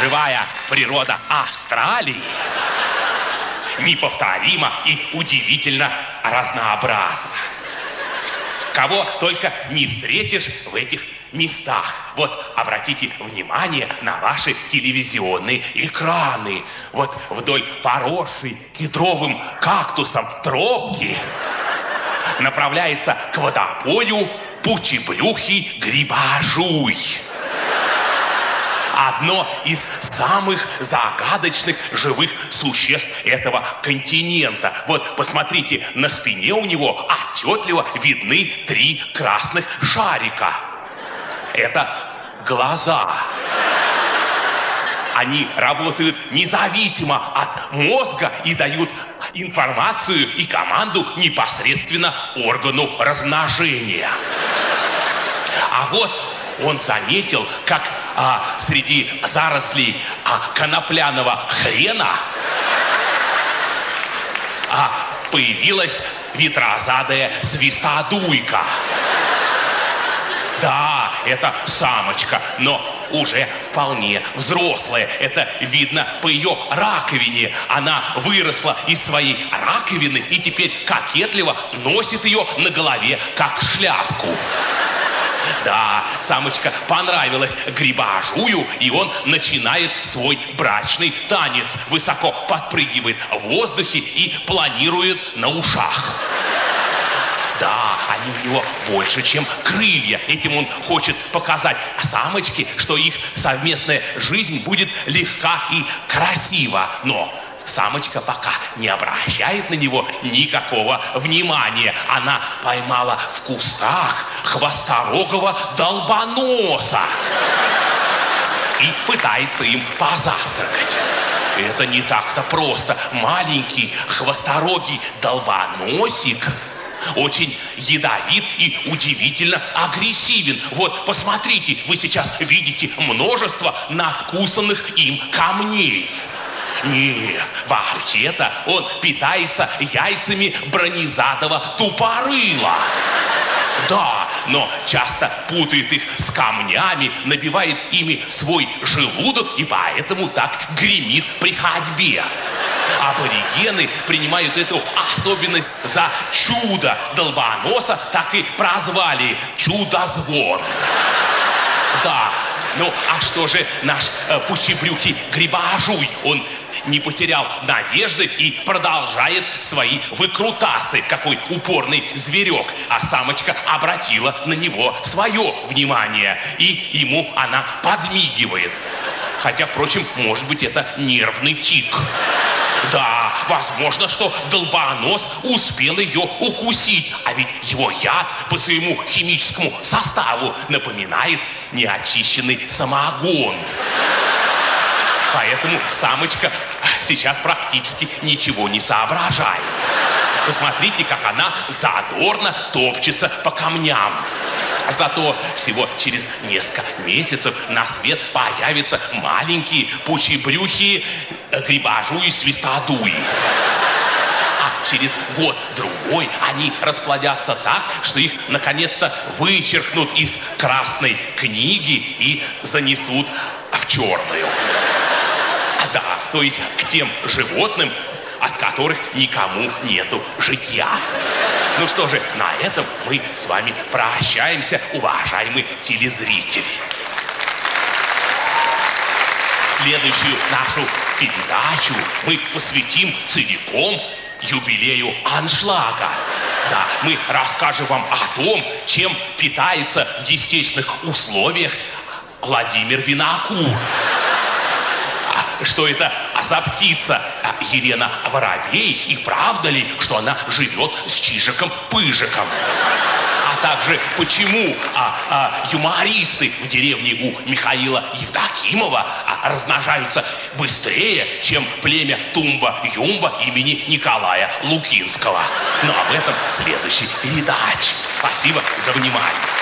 Живая природа Австралии неповторима и удивительно разнообразна. Кого только не встретишь в этих местах. Вот обратите внимание на ваши телевизионные экраны. Вот вдоль поросшей кедровым кактусом тропки направляется к водополю пучебрюхий грибожуй одно из самых загадочных живых существ этого континента. Вот посмотрите, на спине у него отчетливо видны три красных шарика. Это глаза. Они работают независимо от мозга и дают информацию и команду непосредственно органу размножения. А вот он заметил, как а, среди зарослей а, конопляного хрена а, появилась ветрозадая свистодуйка. Да, это самочка, но уже вполне взрослая. Это видно по ее раковине. Она выросла из своей раковины и теперь кокетливо носит ее на голове, как шляпку. Да, самочка понравилась грибажую, и он начинает свой брачный танец. Высоко подпрыгивает в воздухе и планирует на ушах. Да, они у него больше, чем крылья. Этим он хочет показать самочке, что их совместная жизнь будет легка и красива. Но Самочка пока не обращает на него никакого внимания. Она поймала в кустах хвосторогого долбоноса и пытается им позавтракать. Это не так-то просто. Маленький хвосторогий долбоносик очень ядовит и удивительно агрессивен. Вот, посмотрите, вы сейчас видите множество надкусанных им камней. Нет, вообще-то он питается яйцами бронезадого тупорыла. Да, но часто путает их с камнями, набивает ими свой желудок и поэтому так гремит при ходьбе. Аборигены принимают эту особенность за чудо долбоноса, так и прозвали чудозвон. Да, ну, а что же наш э, пучебрюхий грибоожуй? Он не потерял надежды и продолжает свои выкрутасы. Какой упорный зверек. А самочка обратила на него свое внимание. И ему она подмигивает. Хотя, впрочем, может быть, это нервный тик. Да, возможно, что долбонос успел ее укусить, а ведь его яд по своему химическому составу напоминает неочищенный самогон. Поэтому самочка сейчас практически ничего не соображает. Посмотрите, как она задорно топчется по камням. Зато всего через несколько месяцев на свет появятся маленькие пучебрюхи грибажуи свистодуи. А через год-другой они расплодятся так, что их наконец-то вычеркнут из красной книги и занесут в черную. То есть к тем животным, от которых никому нету житья. Ну что же, на этом мы с вами прощаемся, уважаемые телезрители. Следующую нашу передачу мы посвятим целиком юбилею аншлага. Да, мы расскажем вам о том, чем питается в естественных условиях Владимир Винокур что это за птица Елена Воробей, и правда ли, что она живет с Чижиком-Пыжиком? А также почему а, а, юмористы в деревне у Михаила Евдокимова а, размножаются быстрее, чем племя Тумба-Юмба имени Николая Лукинского. Но об этом в следующей передаче. Спасибо за внимание.